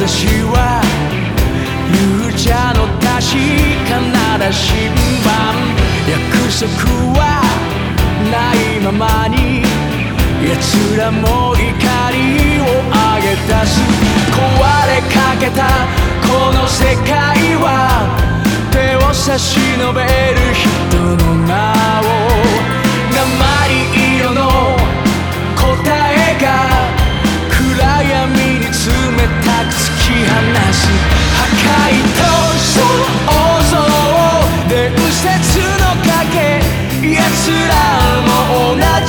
ざしは勇者の確かな羅針盤約束はないままに。奴らも怒りを上げ出す壊れかけたこの世界は。手を差し伸べる奴らも同じ